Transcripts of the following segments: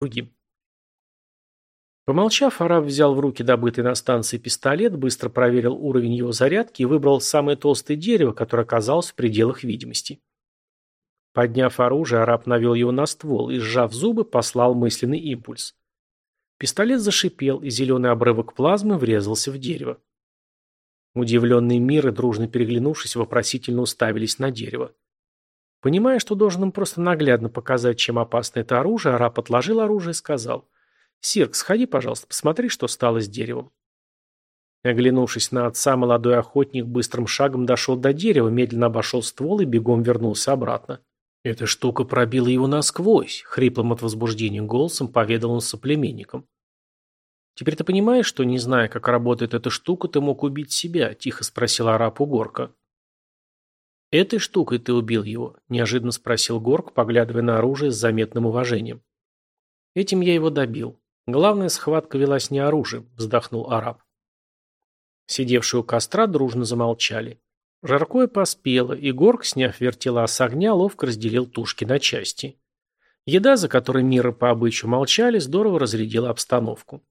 другим. Помолчав, араб взял в руки добытый на станции пистолет, быстро проверил уровень его зарядки и выбрал самое толстое дерево, которое оказалось в пределах видимости. Подняв оружие, араб навел его на ствол и, сжав зубы, послал мысленный импульс. Пистолет зашипел, и зеленый обрывок плазмы врезался в дерево. Удивленные миры, дружно переглянувшись, вопросительно уставились на дерево. Понимая, что должен им просто наглядно показать, чем опасно это оружие, араб отложил оружие и сказал – «Сирк, сходи, пожалуйста, посмотри, что стало с деревом». Оглянувшись на отца, молодой охотник быстрым шагом дошел до дерева, медленно обошел ствол и бегом вернулся обратно. «Эта штука пробила его насквозь», — хриплым от возбуждения голосом поведал он соплеменникам. «Теперь ты понимаешь, что, не зная, как работает эта штука, ты мог убить себя?» – тихо спросил араб у Горка. «Этой штукой ты убил его?» – неожиданно спросил Горк, поглядывая на оружие с заметным уважением. «Этим я его добил. Главная схватка велась не оружием, вздохнул араб. Сидевшие у костра дружно замолчали. Жаркое поспело, и Горг, сняв вертела с огня, ловко разделил тушки на части. Еда, за которой миры по обычаю молчали, здорово разрядила обстановку.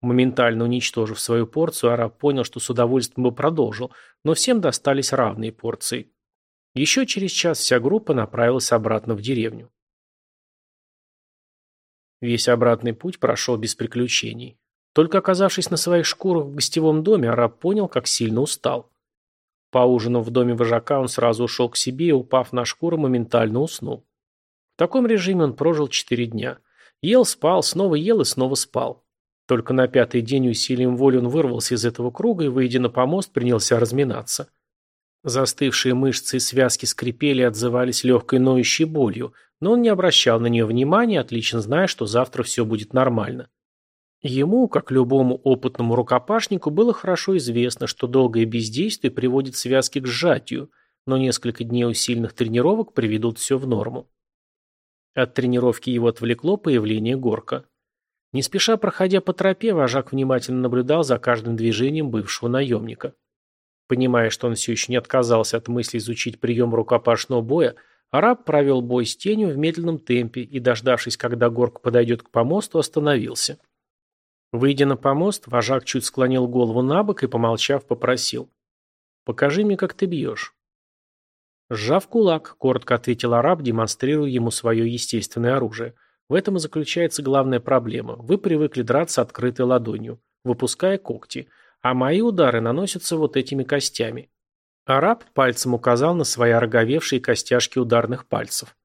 Моментально уничтожив свою порцию, араб понял, что с удовольствием бы продолжил, но всем достались равные порции. Еще через час вся группа направилась обратно в деревню. Весь обратный путь прошел без приключений. Только оказавшись на своих шкурах в гостевом доме, араб понял, как сильно устал. Поужинав в доме вожака, он сразу ушел к себе и, упав на шкуру, моментально уснул. В таком режиме он прожил четыре дня. Ел, спал, снова ел и снова спал. Только на пятый день усилием воли он вырвался из этого круга и, выйдя на помост, принялся разминаться. Застывшие мышцы и связки скрипели и отзывались легкой ноющей болью, но он не обращал на нее внимания, отлично зная, что завтра все будет нормально. Ему, как любому опытному рукопашнику, было хорошо известно, что долгое бездействие приводит связки к сжатию, но несколько дней усиленных тренировок приведут все в норму. От тренировки его отвлекло появление Горка. Не спеша проходя по тропе, вожак внимательно наблюдал за каждым движением бывшего наемника. Понимая, что он все еще не отказался от мысли изучить прием рукопашного боя, араб провел бой с тенью в медленном темпе и, дождавшись, когда Горк подойдет к помосту, остановился. Выйдя на помост, вожак чуть склонил голову на бок и, помолчав, попросил. «Покажи мне, как ты бьешь». «Сжав кулак», — коротко ответил араб, демонстрируя ему свое естественное оружие. «В этом и заключается главная проблема. Вы привыкли драться открытой ладонью, выпуская когти а мои удары наносятся вот этими костями. Араб пальцем указал на свои ороговевшие костяшки ударных пальцев.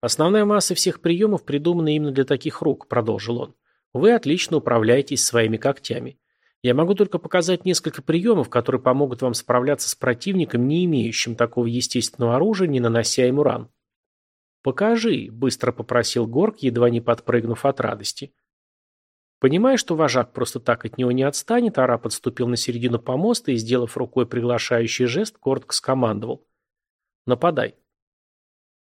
«Основная масса всех приемов придумана именно для таких рук», – продолжил он. «Вы отлично управляетесь своими когтями. Я могу только показать несколько приемов, которые помогут вам справляться с противником, не имеющим такого естественного оружия, не нанося ему ран». «Покажи», – быстро попросил Горк, едва не подпрыгнув от радости. Понимая, что вожак просто так от него не отстанет, араб подступил на середину помоста и, сделав рукой приглашающий жест, коротко скомандовал. «Нападай».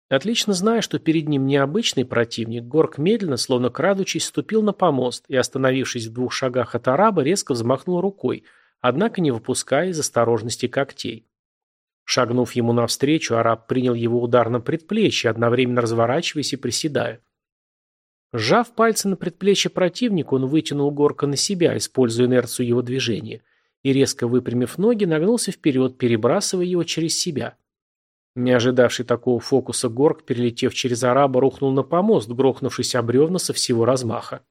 Отлично зная, что перед ним необычный противник, Горк медленно, словно крадучись, ступил на помост и, остановившись в двух шагах от араба, резко взмахнул рукой, однако не выпуская из осторожности когтей. Шагнув ему навстречу, араб принял его удар на предплечье, одновременно разворачиваясь и приседая. Сжав пальцы на предплечье противника, он вытянул горка на себя, используя инерцию его движения, и, резко выпрямив ноги, нагнулся вперед, перебрасывая его через себя. Не ожидавший такого фокуса горк, перелетев через араба, рухнул на помост, грохнувшись об бревна со всего размаха.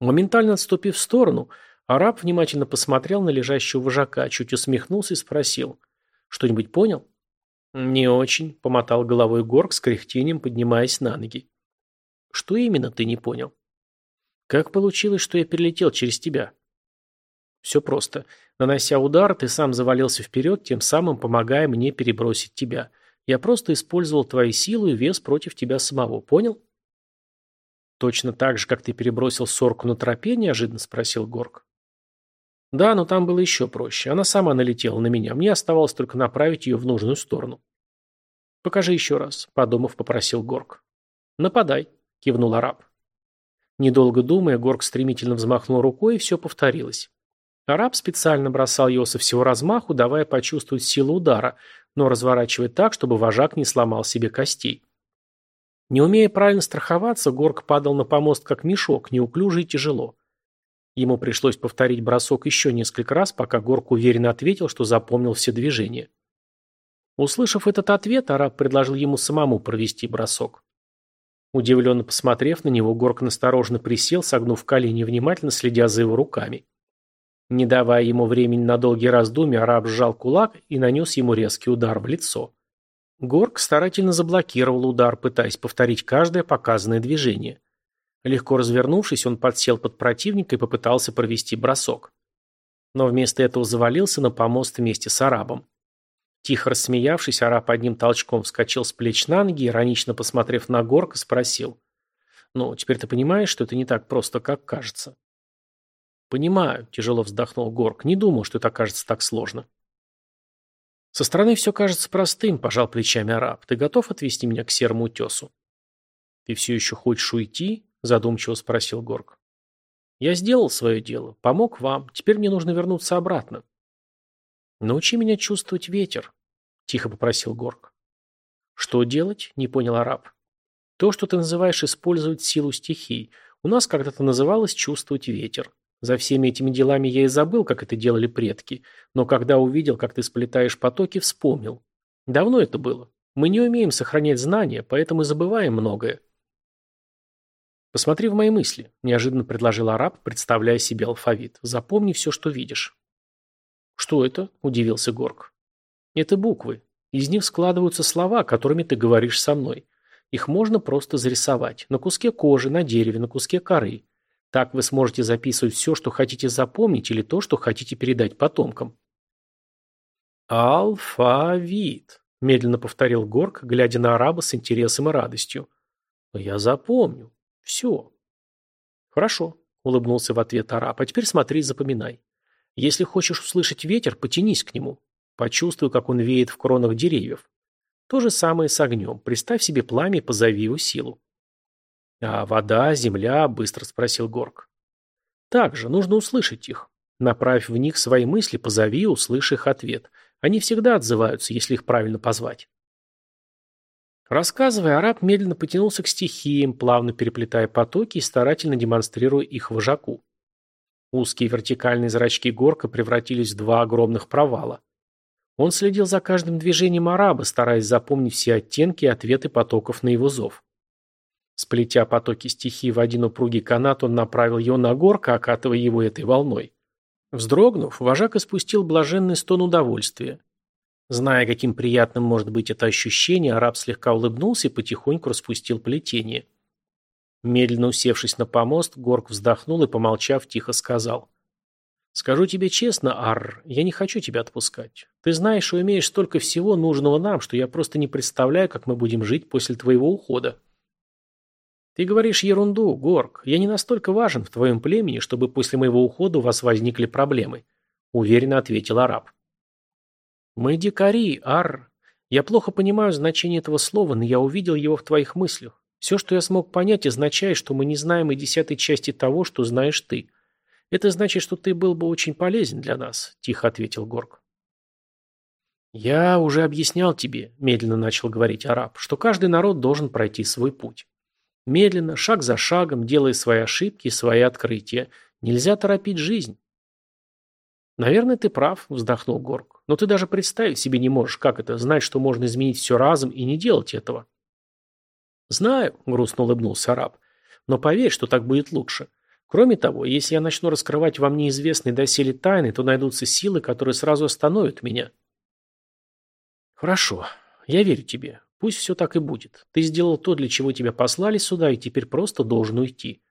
Моментально отступив в сторону, араб внимательно посмотрел на лежащего вожака, чуть усмехнулся и спросил. «Что-нибудь понял?» «Не очень», — помотал головой горк с кряхтением, поднимаясь на ноги. Что именно ты не понял? Как получилось, что я перелетел через тебя? Все просто. Нанося удар, ты сам завалился вперед, тем самым помогая мне перебросить тебя. Я просто использовал твои силы и вес против тебя самого. Понял? Точно так же, как ты перебросил сорку на тропе, неожиданно спросил Горг. Да, но там было еще проще. Она сама налетела на меня. Мне оставалось только направить ее в нужную сторону. Покажи еще раз, подумав, попросил Горг. Нападай кивнул араб. Недолго думая, Горг стремительно взмахнул рукой, и все повторилось. Араб специально бросал его со всего размаху, давая почувствовать силу удара, но разворачивая так, чтобы вожак не сломал себе костей. Не умея правильно страховаться, Горк падал на помост как мешок, неуклюже и тяжело. Ему пришлось повторить бросок еще несколько раз, пока Горк уверенно ответил, что запомнил все движения. Услышав этот ответ, араб предложил ему самому провести бросок. Удивленно посмотрев на него, Горк насторожно присел, согнув колени, внимательно следя за его руками. Не давая ему времени на долгие раздумья, араб сжал кулак и нанес ему резкий удар в лицо. Горк старательно заблокировал удар, пытаясь повторить каждое показанное движение. Легко развернувшись, он подсел под противника и попытался провести бросок. Но вместо этого завалился на помост вместе с арабом. Тихо рассмеявшись, араб одним толчком вскочил с плеч на ноги, иронично посмотрев на Горка, спросил. «Ну, теперь ты понимаешь, что это не так просто, как кажется?» «Понимаю», – тяжело вздохнул Горк. «Не думал, что это окажется так сложно». «Со стороны все кажется простым», – пожал плечами араб. «Ты готов отвезти меня к серому утесу?» «Ты все еще хочешь уйти?» – задумчиво спросил Горк. «Я сделал свое дело, помог вам, теперь мне нужно вернуться обратно». «Научи меня чувствовать ветер», — тихо попросил Горг. «Что делать?» — не понял араб. «То, что ты называешь использовать силу стихий. У нас когда-то называлось чувствовать ветер. За всеми этими делами я и забыл, как это делали предки, но когда увидел, как ты сплетаешь потоки, вспомнил. Давно это было. Мы не умеем сохранять знания, поэтому забываем многое». «Посмотри в мои мысли», – неожиданно предложил араб, представляя себе алфавит. «Запомни все, что видишь». «Что это?» – удивился Горг. «Это буквы. Из них складываются слова, которыми ты говоришь со мной. Их можно просто зарисовать. На куске кожи, на дереве, на куске коры. Так вы сможете записывать все, что хотите запомнить, или то, что хотите передать потомкам». «Алфавит», – медленно повторил Горг, глядя на араба с интересом и радостью. «Я запомню. Все». «Хорошо», – улыбнулся в ответ араб. «А теперь смотри и запоминай. Если хочешь услышать ветер, потянись к нему. Почувствуй, как он веет в кронах деревьев. То же самое с огнем. Представь себе пламя и позови его силу. А вода, земля, быстро спросил Горг. Также нужно услышать их. Направь в них свои мысли, позови, услышь их ответ. Они всегда отзываются, если их правильно позвать. Рассказывая, араб медленно потянулся к стихиям, плавно переплетая потоки и старательно демонстрируя их вожаку. Узкие вертикальные зрачки горка превратились в два огромных провала. Он следил за каждым движением араба, стараясь запомнить все оттенки и ответы потоков на его зов. Сплетя потоки стихии в один упругий канат, он направил его на горка, окатывая его этой волной. Вздрогнув, вожак испустил блаженный стон удовольствия. Зная, каким приятным может быть это ощущение, араб слегка улыбнулся и потихоньку распустил плетение. Медленно усевшись на помост, Горг вздохнул и, помолчав, тихо сказал. «Скажу тебе честно, Арр, я не хочу тебя отпускать. Ты знаешь и умеешь столько всего нужного нам, что я просто не представляю, как мы будем жить после твоего ухода». «Ты говоришь ерунду, Горг. Я не настолько важен в твоем племени, чтобы после моего ухода у вас возникли проблемы», — уверенно ответил араб. «Мы дикари, Арр. Я плохо понимаю значение этого слова, но я увидел его в твоих мыслях. Все, что я смог понять, означает, что мы не знаем и десятой части того, что знаешь ты. Это значит, что ты был бы очень полезен для нас», – тихо ответил Горг. «Я уже объяснял тебе», – медленно начал говорить араб, – «что каждый народ должен пройти свой путь. Медленно, шаг за шагом, делая свои ошибки и свои открытия. Нельзя торопить жизнь». «Наверное, ты прав», – вздохнул Горг. «Но ты даже представить себе не можешь, как это, знать, что можно изменить все разом и не делать этого». «Знаю», — грустно улыбнулся араб. «Но поверь, что так будет лучше. Кроме того, если я начну раскрывать вам неизвестные доселе тайны, то найдутся силы, которые сразу остановят меня». «Хорошо. Я верю тебе. Пусть все так и будет. Ты сделал то, для чего тебя послали сюда, и теперь просто должен уйти.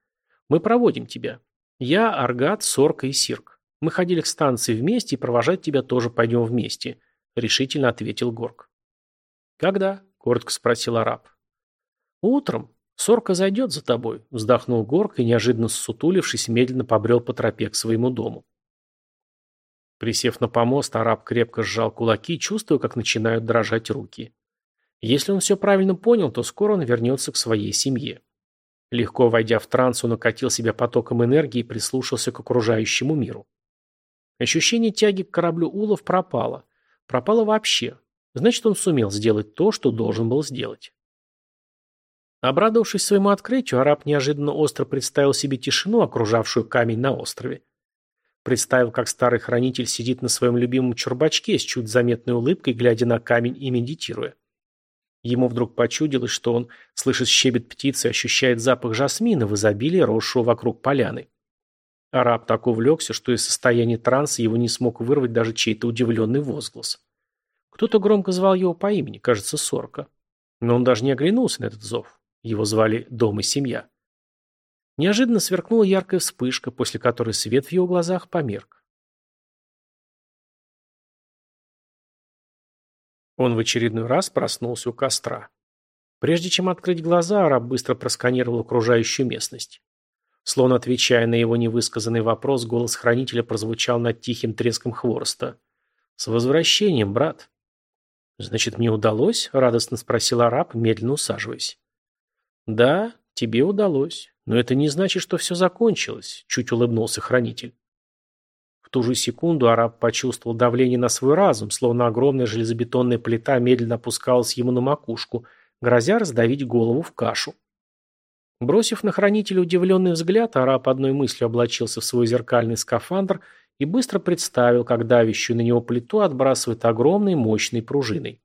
Мы проводим тебя. Я, Аргат, Сорка и Сирк. Мы ходили к станции вместе, и провожать тебя тоже пойдем вместе», — решительно ответил Горг. «Когда?» — коротко спросил араб. «Утром. Сорка зайдет за тобой», – вздохнул Горк и, неожиданно ссутулившись, медленно побрел по тропе к своему дому. Присев на помост, араб крепко сжал кулаки, чувствуя, как начинают дрожать руки. Если он все правильно понял, то скоро он вернется к своей семье. Легко войдя в транс, он окатил себя потоком энергии и прислушался к окружающему миру. Ощущение тяги к кораблю Улов пропало. Пропало вообще. Значит, он сумел сделать то, что должен был сделать. Обрадовавшись своему открытию, араб неожиданно остро представил себе тишину, окружавшую камень на острове. Представил, как старый хранитель сидит на своем любимом чурбачке с чуть заметной улыбкой, глядя на камень и медитируя. Ему вдруг почудилось, что он слышит щебет птицы и ощущает запах жасмина в изобилии, росшего вокруг поляны. Араб так увлекся, что из состояния транса его не смог вырвать даже чей-то удивленный возглас. Кто-то громко звал его по имени, кажется, Сорка. Но он даже не оглянулся на этот зов. Его звали Дом и Семья. Неожиданно сверкнула яркая вспышка, после которой свет в его глазах померк. Он в очередной раз проснулся у костра. Прежде чем открыть глаза, араб быстро просканировал окружающую местность. Словно отвечая на его невысказанный вопрос, голос хранителя прозвучал над тихим треском хвороста. «С возвращением, брат!» «Значит, мне удалось?» – радостно спросил араб, медленно усаживаясь. «Да, тебе удалось. Но это не значит, что все закончилось», – чуть улыбнулся хранитель. В ту же секунду араб почувствовал давление на свой разум, словно огромная железобетонная плита медленно опускалась ему на макушку, грозя раздавить голову в кашу. Бросив на хранителя удивленный взгляд, араб одной мыслью облачился в свой зеркальный скафандр и быстро представил, как давящую на него плиту отбрасывает огромной мощной пружиной.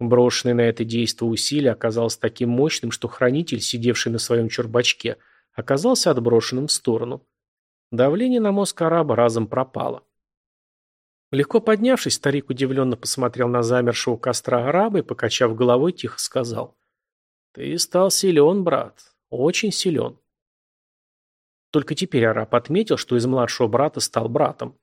Брошенное на это действо усилие оказалось таким мощным, что хранитель, сидевший на своем чурбачке, оказался отброшенным в сторону. Давление на мозг араба разом пропало. Легко поднявшись, старик удивленно посмотрел на замершего костра араба и, покачав головой, тихо сказал. «Ты стал силен, брат. Очень силен». Только теперь араб отметил, что из младшего брата стал братом.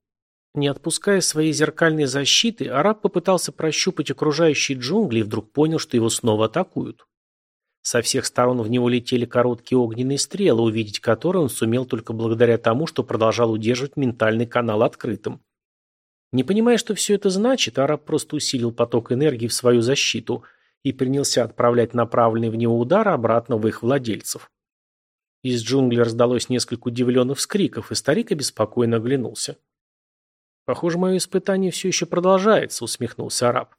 Не отпуская своей зеркальной защиты, араб попытался прощупать окружающие джунгли и вдруг понял, что его снова атакуют. Со всех сторон в него летели короткие огненные стрелы, увидеть которые он сумел только благодаря тому, что продолжал удерживать ментальный канал открытым. Не понимая, что все это значит, араб просто усилил поток энергии в свою защиту и принялся отправлять направленные в него удары обратно в их владельцев. Из джунглей раздалось несколько удивленных вскриков, и старик обеспокоенно оглянулся. «Похоже, мое испытание все еще продолжается», — усмехнулся араб.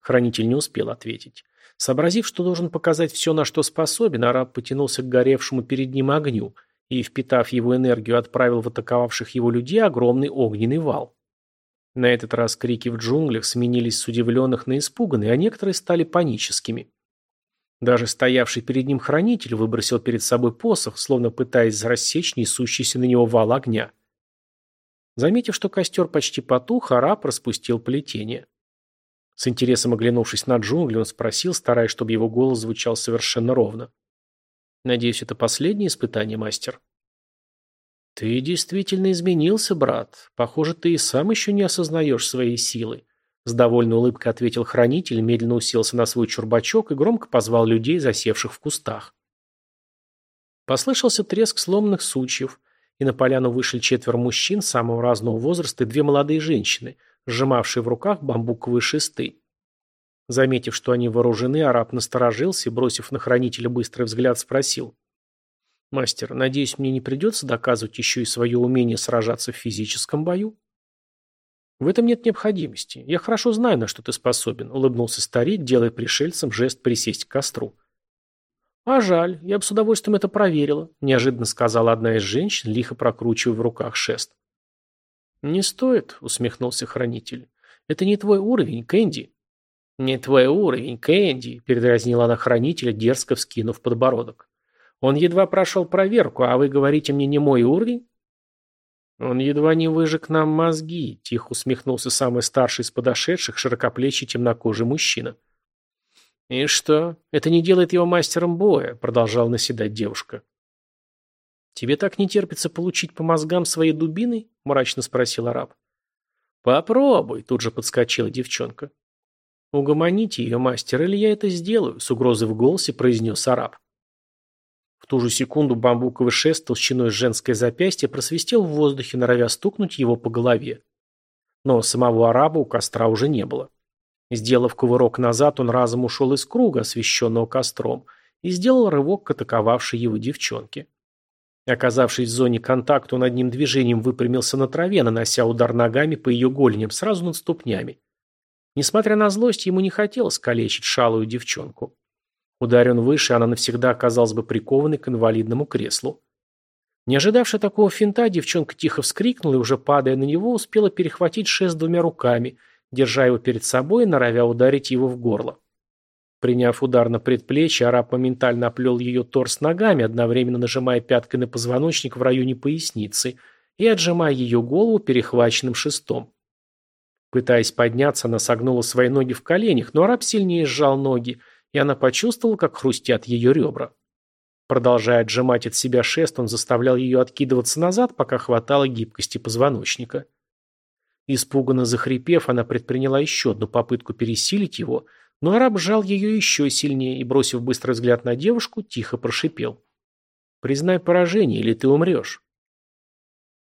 Хранитель не успел ответить. Сообразив, что должен показать все, на что способен, араб потянулся к горевшему перед ним огню и, впитав его энергию, отправил в атаковавших его людей огромный огненный вал. На этот раз крики в джунглях сменились с удивленных на испуганные, а некоторые стали паническими. Даже стоявший перед ним хранитель выбросил перед собой посох, словно пытаясь рассечь несущийся на него вал огня. Заметив, что костер почти потух, араб распустил плетение. С интересом оглянувшись на джунгли, он спросил, стараясь, чтобы его голос звучал совершенно ровно. «Надеюсь, это последнее испытание, мастер?» «Ты действительно изменился, брат. Похоже, ты и сам еще не осознаешь своей силы», с довольной улыбкой ответил хранитель, медленно уселся на свой чурбачок и громко позвал людей, засевших в кустах. Послышался треск сломанных сучьев, и на поляну вышли четверо мужчин самого разного возраста и две молодые женщины, сжимавшие в руках бамбуковые шесты. Заметив, что они вооружены, араб насторожился и, бросив на хранителя быстрый взгляд, спросил. «Мастер, надеюсь, мне не придется доказывать еще и свое умение сражаться в физическом бою?» «В этом нет необходимости. Я хорошо знаю, на что ты способен», — улыбнулся старик, делая пришельцам жест присесть к костру. «А жаль, я бы с удовольствием это проверила», – неожиданно сказала одна из женщин, лихо прокручивая в руках шест. «Не стоит», – усмехнулся хранитель. «Это не твой уровень, Кэнди». «Не твой уровень, Кэнди», – передразнила она хранителя, дерзко вскинув подбородок. «Он едва прошел проверку, а вы говорите мне не мой уровень?» «Он едва не выжег нам мозги», – тихо усмехнулся самый старший из подошедших, широкоплечий темнокожий мужчина. «И что? Это не делает его мастером боя», — продолжал наседать девушка. «Тебе так не терпится получить по мозгам своей дубиной?» — мрачно спросил араб. «Попробуй», — тут же подскочила девчонка. «Угомоните ее, мастер, или я это сделаю», — с угрозой в голосе произнес араб. В ту же секунду бамбуковый шест толщиной с женское запястье просвистел в воздухе, норовя стукнуть его по голове. Но самого араба у костра уже не было. Сделав кувырок назад, он разом ушел из круга, освещенного костром, и сделал рывок к атаковавшей его девчонке. Оказавшись в зоне контакта, он одним движением выпрямился на траве, нанося удар ногами по ее голеням, сразу над ступнями. Несмотря на злость, ему не хотелось калечить шалую девчонку. Ударь он выше, она навсегда оказалась бы прикованной к инвалидному креслу. Не ожидавшая такого финта, девчонка тихо вскрикнула и, уже падая на него, успела перехватить шест двумя руками, держа его перед собой и норовя ударить его в горло. Приняв удар на предплечье, араб моментально оплел ее торс ногами, одновременно нажимая пяткой на позвоночник в районе поясницы и отжимая ее голову перехваченным шестом. Пытаясь подняться, она согнула свои ноги в коленях, но араб сильнее сжал ноги, и она почувствовала, как хрустят ее ребра. Продолжая отжимать от себя шест, он заставлял ее откидываться назад, пока хватало гибкости позвоночника. Испуганно захрипев, она предприняла еще одну попытку пересилить его, но араб сжал ее еще сильнее и, бросив быстрый взгляд на девушку, тихо прошипел. «Признай поражение, или ты умрешь».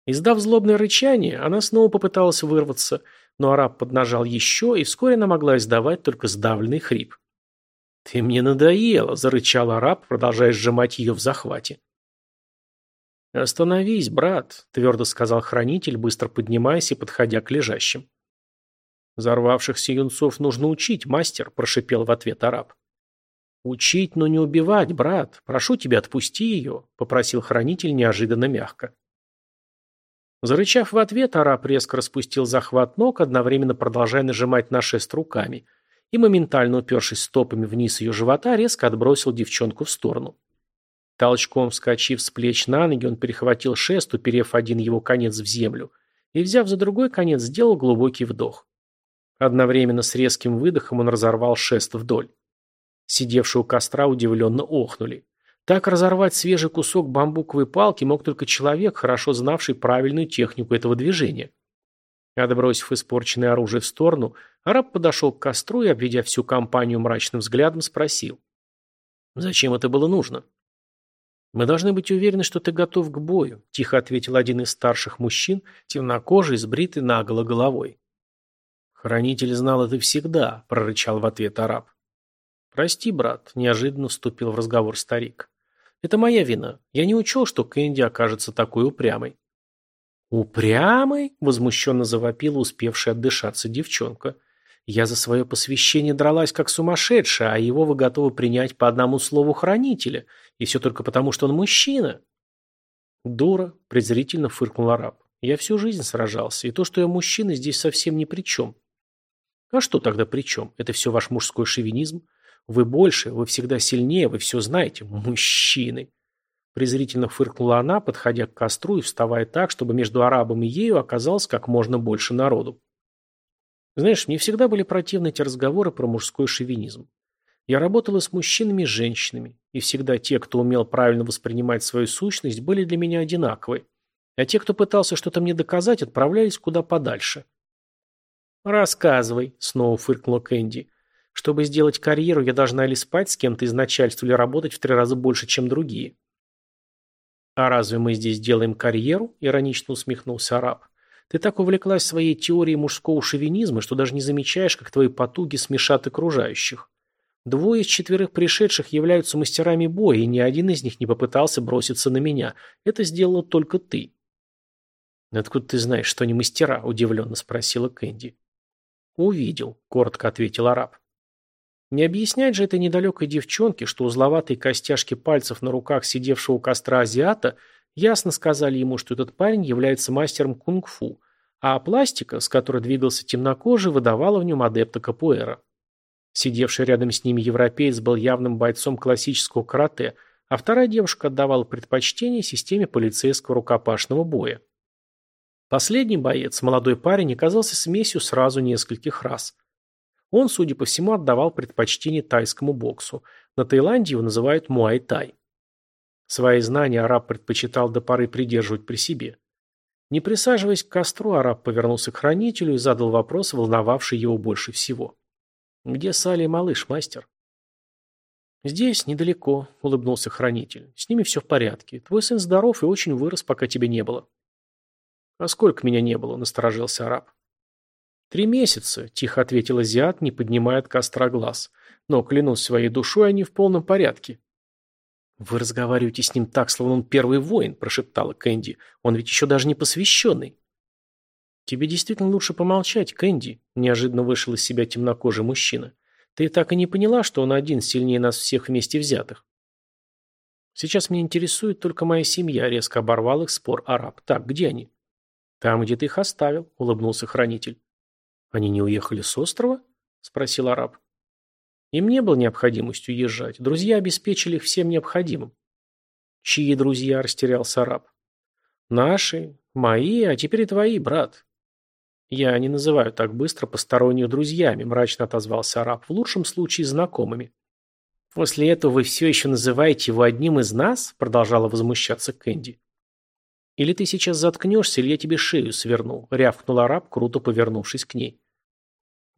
Издав злобное рычание, она снова попыталась вырваться, но араб поднажал еще, и вскоре она могла издавать только сдавленный хрип. «Ты мне надоела!» – зарычал араб, продолжая сжимать ее в захвате. «Остановись, брат», – твердо сказал хранитель, быстро поднимаясь и подходя к лежащим. «Взорвавшихся юнцов нужно учить, мастер», – прошипел в ответ араб. «Учить, но не убивать, брат. Прошу тебя, отпусти ее», – попросил хранитель неожиданно мягко. Зарычав в ответ, араб резко распустил захват ног, одновременно продолжая нажимать на шест руками – и, моментально упершись стопами вниз ее живота, резко отбросил девчонку в сторону. Толчком вскочив с плеч на ноги, он перехватил шест, уперев один его конец в землю, и, взяв за другой конец, сделал глубокий вдох. Одновременно с резким выдохом он разорвал шест вдоль. Сидевшие у костра удивленно охнули. Так разорвать свежий кусок бамбуковой палки мог только человек, хорошо знавший правильную технику этого движения. Отбросив испорченное оружие в сторону, араб подошел к костру и, обведя всю компанию мрачным взглядом, спросил. «Зачем это было нужно?» «Мы должны быть уверены, что ты готов к бою», – тихо ответил один из старших мужчин, темнокожий, сбритый наголо головой. «Хранитель знал это всегда», – прорычал в ответ араб. «Прости, брат», – неожиданно вступил в разговор старик. «Это моя вина. Я не учел, что Кэнди окажется такой упрямой». «Упрямый?» – возмущенно завопила успевшая отдышаться девчонка. «Я за свое посвящение дралась как сумасшедшая, а его вы готовы принять по одному слову хранителя, и все только потому, что он мужчина». «Дура», – презрительно фыркнул араб. «Я всю жизнь сражался, и то, что я мужчина, здесь совсем ни при чем». «А что тогда при чем? Это все ваш мужской шовинизм? Вы больше, вы всегда сильнее, вы все знаете. Мужчины!» презрительно фыркнула она, подходя к костру и вставая так, чтобы между арабом и ею оказалось как можно больше народу. Знаешь, мне всегда были противны эти разговоры про мужской шовинизм. Я работала с мужчинами и женщинами, и всегда те, кто умел правильно воспринимать свою сущность, были для меня одинаковы. А те, кто пытался что-то мне доказать, отправлялись куда подальше. «Рассказывай», — снова фыркнула Кэнди. «Чтобы сделать карьеру, я должна или спать с кем-то из начальства, или работать в три раза больше, чем другие. «А разве мы здесь делаем карьеру?» – иронично усмехнулся араб. «Ты так увлеклась своей теорией мужского шовинизма, что даже не замечаешь, как твои потуги смешат окружающих. Двое из четверых пришедших являются мастерами боя, и ни один из них не попытался броситься на меня. Это сделала только ты». «Откуда ты знаешь, что они мастера?» – удивленно спросила Кэнди. «Увидел», – коротко ответил араб. Не объяснять же этой недалекой девчонке, что узловатые костяшки пальцев на руках сидевшего у костра азиата ясно сказали ему, что этот парень является мастером кунг-фу, а пластика, с которой двигался темнокожий, выдавала в нем адепта капуэра. Сидевший рядом с ними европеец был явным бойцом классического карате, а вторая девушка отдавала предпочтение системе полицейского рукопашного боя. Последний боец, молодой парень, оказался смесью сразу нескольких рас – он, судя по всему, отдавал предпочтение тайскому боксу. На Таиланде его называют муай-тай. Свои знания араб предпочитал до поры придерживать при себе. Не присаживаясь к костру, араб повернулся к хранителю и задал вопрос, волновавший его больше всего. «Где Салли и малыш, мастер?» «Здесь, недалеко», — улыбнулся хранитель. «С ними все в порядке. Твой сын здоров и очень вырос, пока тебя не было». «А сколько меня не было?» — насторожился араб. «Три месяца», – тихо ответил азиат, не поднимая от костра глаз. «Но, клянусь своей душой, они в полном порядке». «Вы разговариваете с ним так, словно он первый воин», – прошептала Кэнди. «Он ведь еще даже не посвященный». «Тебе действительно лучше помолчать, Кэнди», – неожиданно вышел из себя темнокожий мужчина. Ты так и не поняла, что он один сильнее нас всех вместе взятых? Сейчас меня интересует только моя семья, резко оборвал их спор араб. Так, где они? Там, где ты их оставил, улыбнулся хранитель. Они не уехали с острова? Спросил араб. Им не было необходимости уезжать. Друзья обеспечили их всем необходимым. Чьи друзья, растерялся араб. Наши, мои, а теперь и твои, брат. Я не называю так быстро посторонних друзьями, мрачно отозвался араб, в лучшем случае знакомыми. После этого вы все еще называете его одним из нас? Продолжала возмущаться Кэнди. Или ты сейчас заткнешься, или я тебе шею сверну, рявкнул араб, круто повернувшись к ней.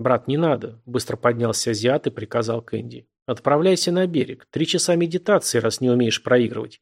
«Брат, не надо», – быстро поднялся азиат и приказал Кэнди. «Отправляйся на берег. Три часа медитации, раз не умеешь проигрывать».